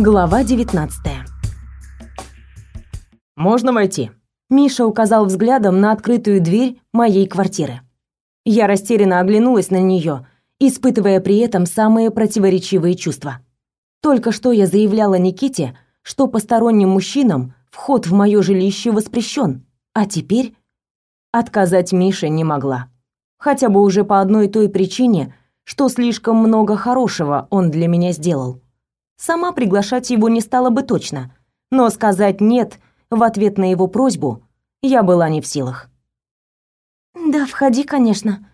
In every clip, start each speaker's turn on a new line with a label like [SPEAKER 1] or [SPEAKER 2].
[SPEAKER 1] Глава 19.
[SPEAKER 2] Можно войти?
[SPEAKER 1] Миша указал взглядом на открытую дверь моей квартиры. Я растерянно оглянулась на нее, испытывая при этом самые противоречивые чувства. Только что я заявляла Никите, что посторонним мужчинам вход в мое жилище воспрещен, а теперь отказать Мише не могла. Хотя бы уже по одной той причине, что слишком много хорошего он для меня сделал. Сама приглашать его не стала бы точно, но сказать «нет» в ответ на его просьбу я была не в силах. «Да, входи, конечно».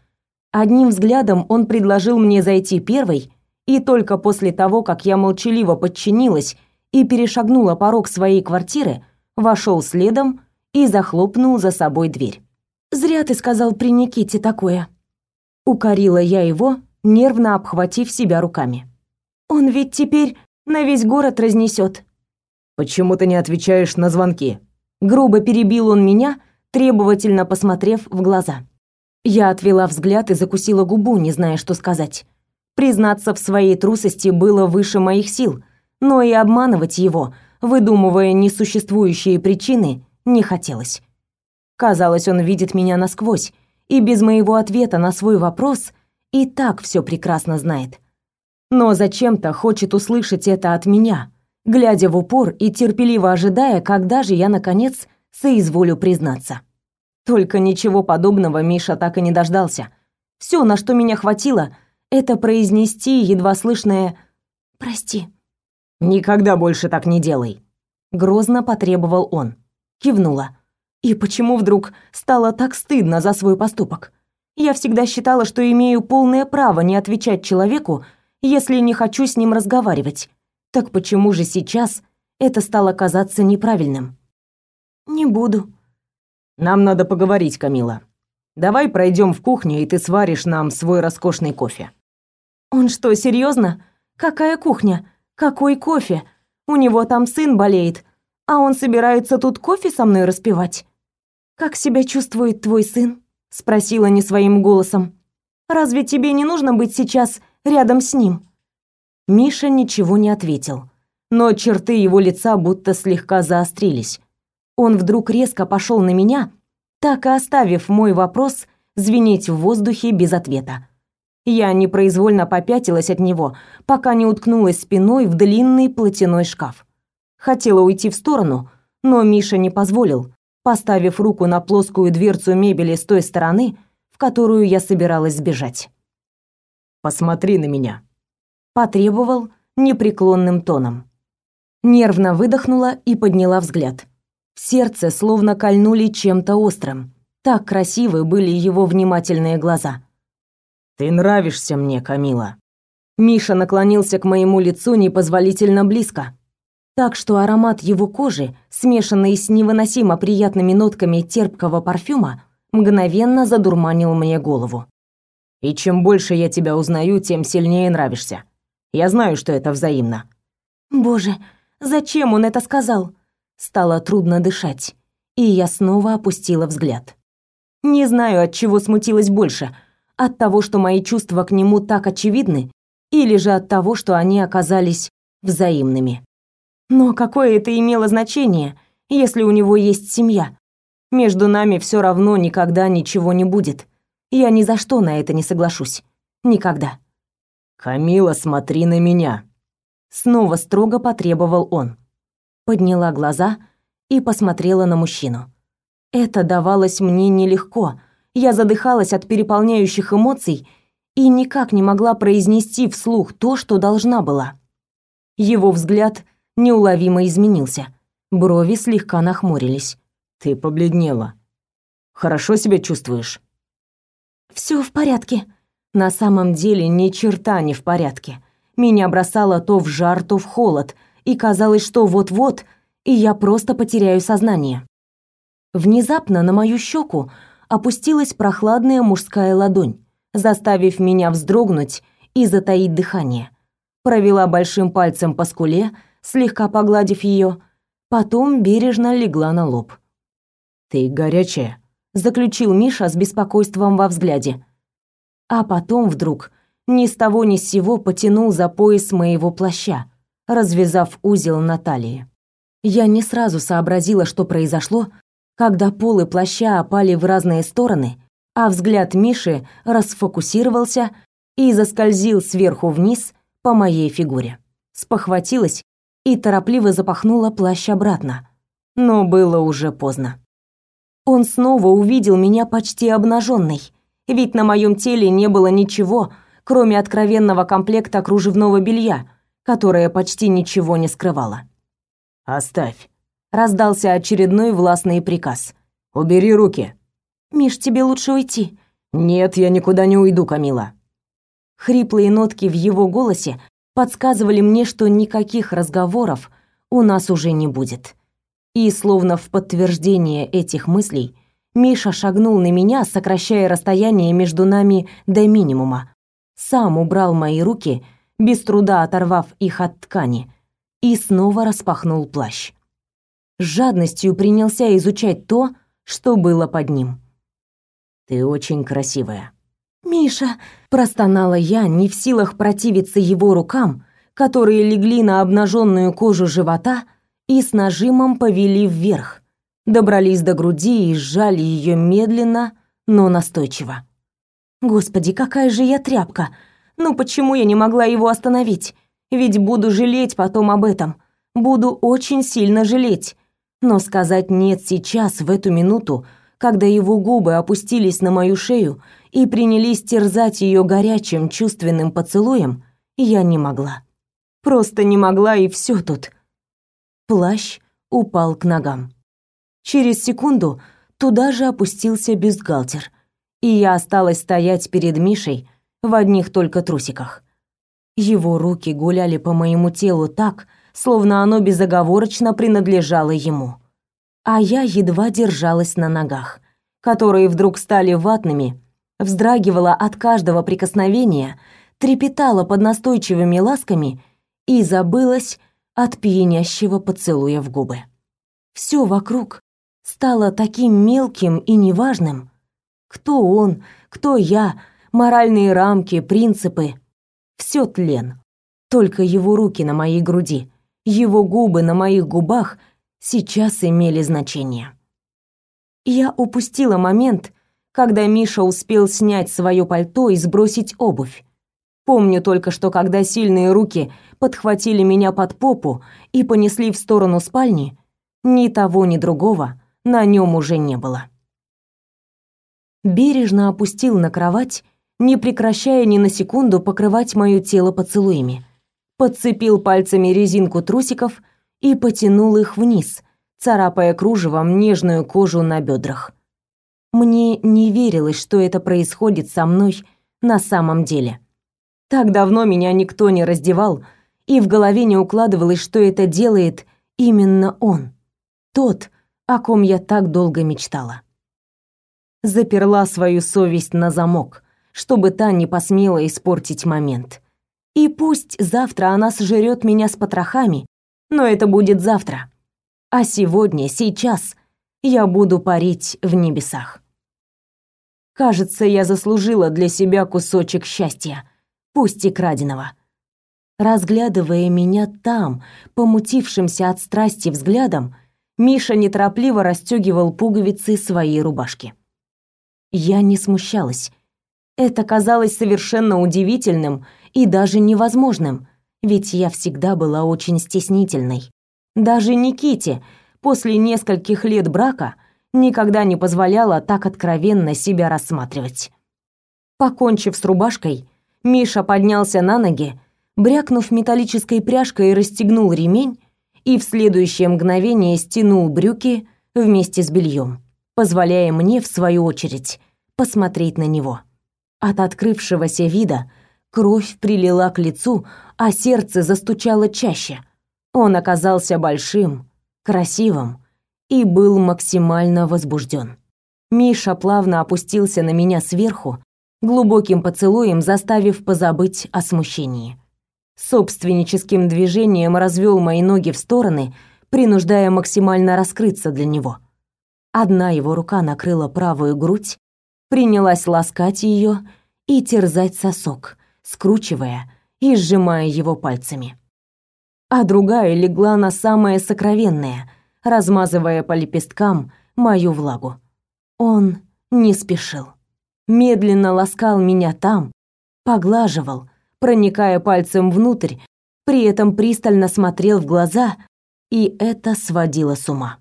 [SPEAKER 1] Одним взглядом он предложил мне зайти первой, и только после того, как я молчаливо подчинилась и перешагнула порог своей квартиры, вошел следом и захлопнул за собой дверь. «Зря ты сказал при Никите такое». Укорила я его, нервно обхватив себя руками. «Он ведь теперь на весь город разнесет.
[SPEAKER 2] Почему ты не отвечаешь на звонки?
[SPEAKER 1] Грубо перебил он меня, требовательно посмотрев в глаза. Я отвела взгляд и закусила губу, не зная, что сказать. Признаться в своей трусости было выше моих сил, но и обманывать его, выдумывая несуществующие причины, не хотелось. Казалось, он видит меня насквозь, и без моего ответа на свой вопрос и так все прекрасно знает но зачем-то хочет услышать это от меня, глядя в упор и терпеливо ожидая, когда же я наконец соизволю признаться. Только ничего подобного Миша так и не дождался. Все, на что меня хватило, это произнести едва слышное «Прости».
[SPEAKER 2] «Никогда больше так не делай», — грозно потребовал он.
[SPEAKER 1] Кивнула. И почему вдруг стало так стыдно за свой поступок? Я всегда считала, что имею полное право не отвечать человеку, если не хочу с ним разговаривать. Так почему же сейчас это стало казаться неправильным? Не буду.
[SPEAKER 2] Нам надо поговорить, Камила. Давай пройдем в кухню, и ты сваришь нам свой роскошный кофе.
[SPEAKER 1] Он что, серьезно? Какая кухня? Какой кофе? У него там сын болеет, а он собирается тут кофе со мной распивать. Как себя чувствует твой сын? спросила не своим голосом. Разве тебе не нужно быть сейчас рядом с ним. Миша ничего не ответил, но черты его лица будто слегка заострились. Он вдруг резко пошел на меня, так и оставив мой вопрос звенеть в воздухе без ответа. Я непроизвольно попятилась от него, пока не уткнулась спиной в длинный платяной шкаф. Хотела уйти в сторону, но Миша не позволил, поставив руку на плоскую дверцу мебели с той стороны, в которую я собиралась сбежать.
[SPEAKER 2] Посмотри на меня,
[SPEAKER 1] потребовал непреклонным тоном. Нервно выдохнула и подняла взгляд. В сердце словно кольнули чем-то острым. Так красивы были его внимательные глаза.
[SPEAKER 2] Ты нравишься мне, Камила.
[SPEAKER 1] Миша наклонился к моему лицу непозволительно близко, так что аромат его кожи, смешанный с невыносимо приятными нотками терпкого парфюма, мгновенно задурманил мне голову.
[SPEAKER 2] И чем больше я тебя узнаю, тем сильнее нравишься. Я знаю, что это взаимно.
[SPEAKER 1] Боже, зачем он это сказал? Стало трудно дышать, и я снова опустила взгляд. Не знаю, от чего смутилась больше: от того, что мои чувства к нему так очевидны, или же от того, что они оказались взаимными. Но какое это имело значение, если у него есть семья? Между нами все равно никогда ничего не будет. Я ни за что на это не соглашусь. Никогда.
[SPEAKER 2] Камила, смотри на меня.
[SPEAKER 1] Снова строго потребовал он. Подняла глаза и посмотрела на мужчину. Это давалось мне нелегко. Я задыхалась от переполняющих эмоций и никак не могла произнести вслух то, что должна была. Его взгляд неуловимо изменился. Брови слегка нахмурились.
[SPEAKER 2] Ты побледнела. Хорошо себя чувствуешь?
[SPEAKER 1] Все в порядке. На самом деле ни черта не в порядке. Меня бросало то в жар, то в холод, и казалось, что вот-вот и я просто потеряю сознание. Внезапно на мою щеку опустилась прохладная мужская ладонь, заставив меня вздрогнуть и затаить дыхание. Провела большим пальцем по скуле, слегка погладив ее, потом бережно легла на лоб.
[SPEAKER 2] «Ты горячая»,
[SPEAKER 1] заключил Миша с беспокойством во взгляде. А потом вдруг ни с того ни с сего потянул за пояс моего плаща, развязав узел на талии. Я не сразу сообразила, что произошло, когда полы плаща опали в разные стороны, а взгляд Миши расфокусировался и заскользил сверху вниз по моей фигуре. Спохватилась и торопливо запахнула плащ обратно. Но было уже поздно. Он снова увидел меня почти обнаженной, ведь на моем теле не было ничего, кроме откровенного комплекта кружевного белья, которое почти ничего не скрывало.
[SPEAKER 2] «Оставь», —
[SPEAKER 1] раздался очередной властный приказ.
[SPEAKER 2] «Убери руки».
[SPEAKER 1] «Миш, тебе лучше уйти».
[SPEAKER 2] «Нет, я никуда не уйду, Камила».
[SPEAKER 1] Хриплые нотки в его голосе подсказывали мне, что никаких разговоров у нас уже не будет. И словно в подтверждение этих мыслей, Миша шагнул на меня, сокращая расстояние между нами до минимума. Сам убрал мои руки, без труда оторвав их от ткани, и снова распахнул плащ. С жадностью принялся изучать то, что было под ним.
[SPEAKER 2] «Ты очень красивая»,
[SPEAKER 1] «Миша!» – простонала я, не в силах противиться его рукам, которые легли на обнаженную кожу живота и с нажимом повели вверх, добрались до груди и сжали ее медленно, но настойчиво. «Господи, какая же я тряпка! Ну почему я не могла его остановить? Ведь буду жалеть потом об этом. Буду очень сильно жалеть. Но сказать «нет» сейчас, в эту минуту, когда его губы опустились на мою шею и принялись терзать ее горячим чувственным поцелуем, я не могла. Просто не могла, и все тут. Плащ упал к ногам. Через секунду туда же опустился бюстгальтер, и я осталась стоять перед Мишей в одних только трусиках. Его руки гуляли по моему телу так, словно оно безоговорочно принадлежало ему. А я едва держалась на ногах, которые вдруг стали ватными вздрагивала от каждого прикосновения, трепетала под настойчивыми ласками и забылась от пьянящего поцелуя в губы. Все вокруг стало таким мелким и неважным. Кто он, кто я, моральные рамки, принципы. Все тлен. Только его руки на моей груди, его губы на моих губах сейчас имели значение. Я упустила момент, когда Миша успел снять свое пальто и сбросить обувь. Помню только, что когда сильные руки подхватили меня под попу и понесли в сторону спальни, ни того, ни другого на нем уже не было. Бережно опустил на кровать, не прекращая ни на секунду покрывать моё тело поцелуями. Подцепил пальцами резинку трусиков и потянул их вниз, царапая кружевом нежную кожу на бедрах. Мне не верилось, что это происходит со мной на самом деле. Так давно меня никто не раздевал, и в голове не укладывалось, что это делает именно он. Тот, о ком я так долго мечтала. Заперла свою совесть на замок, чтобы та не посмела испортить момент. И пусть завтра она сожрет меня с потрохами, но это будет завтра. А сегодня, сейчас я буду парить в небесах. Кажется, я заслужила для себя кусочек счастья, пусть и краденого. Разглядывая меня там, помутившимся от страсти взглядом, Миша неторопливо расстегивал пуговицы своей рубашки. Я не смущалась. Это казалось совершенно удивительным и даже невозможным, ведь я всегда была очень стеснительной. Даже Никите, после нескольких лет брака, никогда не позволяла так откровенно себя рассматривать. Покончив с рубашкой, Миша поднялся на ноги, брякнув металлической пряжкой, расстегнул ремень и в следующее мгновение стянул брюки вместе с бельем, позволяя мне, в свою очередь, посмотреть на него. От открывшегося вида кровь прилила к лицу, а сердце застучало чаще. Он оказался большим, красивым, и был максимально возбужден. Миша плавно опустился на меня сверху, глубоким поцелуем заставив позабыть о смущении. Собственническим движением развел мои ноги в стороны, принуждая максимально раскрыться для него. Одна его рука накрыла правую грудь, принялась ласкать ее и терзать сосок, скручивая и сжимая его пальцами. а другая легла на самое сокровенное, размазывая по лепесткам мою влагу. Он не спешил. Медленно ласкал меня там, поглаживал, проникая пальцем внутрь, при этом пристально смотрел в глаза, и это сводило с ума.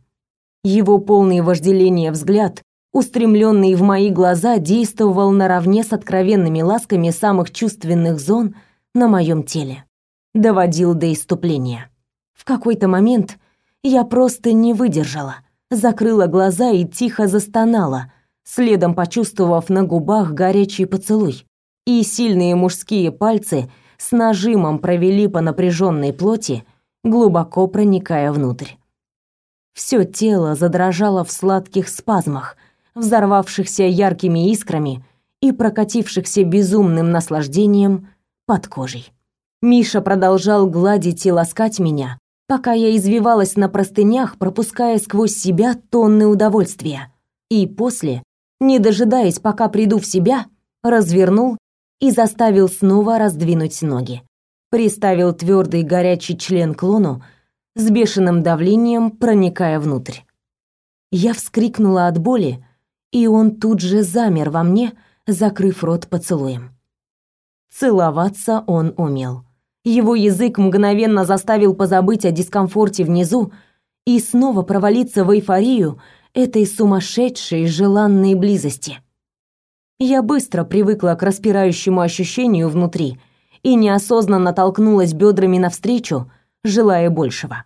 [SPEAKER 1] Его полный вожделения взгляд, устремленный в мои глаза, действовал наравне с откровенными ласками самых чувственных зон на моем теле. Доводил до иступления. В какой-то момент я просто не выдержала, закрыла глаза и тихо застонала, следом почувствовав на губах горячий поцелуй. И сильные мужские пальцы с нажимом провели по напряженной плоти, глубоко проникая внутрь. Все тело задрожало в сладких спазмах, взорвавшихся яркими искрами и прокатившихся безумным наслаждением под кожей. Миша продолжал гладить и ласкать меня, пока я извивалась на простынях, пропуская сквозь себя тонны удовольствия. И после, не дожидаясь, пока приду в себя, развернул и заставил снова раздвинуть ноги. Приставил твердый горячий член к лону, с бешеным давлением проникая внутрь. Я вскрикнула от боли, и он тут же замер во мне, закрыв рот поцелуем. Целоваться он умел. Его язык мгновенно заставил позабыть о дискомфорте внизу и снова провалиться в эйфорию этой сумасшедшей желанной близости. Я быстро привыкла к распирающему ощущению внутри и неосознанно толкнулась бедрами навстречу, желая большего.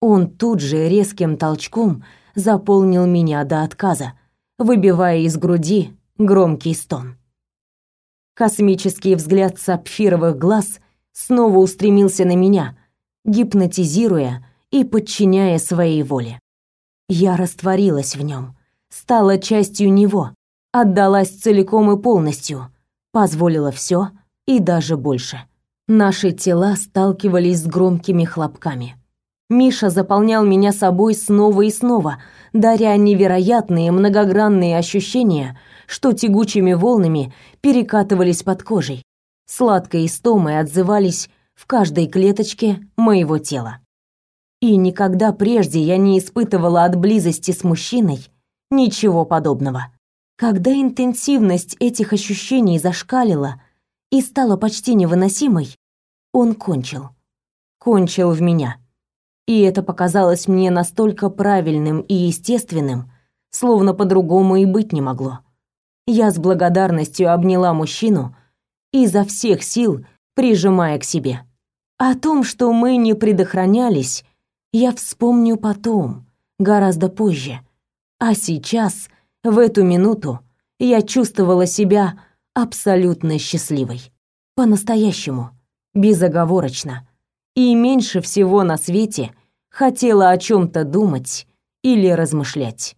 [SPEAKER 1] Он тут же резким толчком заполнил меня до отказа, выбивая из груди громкий стон. Космический взгляд сапфировых глаз снова устремился на меня, гипнотизируя и подчиняя своей воле. Я растворилась в нем, стала частью него, отдалась целиком и полностью, позволила все и даже больше. Наши тела сталкивались с громкими хлопками. Миша заполнял меня собой снова и снова, даря невероятные многогранные ощущения, что тягучими волнами перекатывались под кожей. Сладкой истомой отзывались в каждой клеточке моего тела. И никогда прежде я не испытывала от близости с мужчиной ничего подобного. Когда интенсивность этих ощущений зашкалила и стала почти невыносимой, он кончил. Кончил в меня. И это показалось мне настолько правильным и естественным, словно по-другому и быть не могло. Я с благодарностью обняла мужчину, изо всех сил прижимая к себе. О том, что мы не предохранялись, я вспомню потом, гораздо позже. А сейчас в эту минуту я чувствовала себя абсолютно счастливой. По-настоящему, безоговорочно. И меньше всего на свете хотела о чем то думать или размышлять.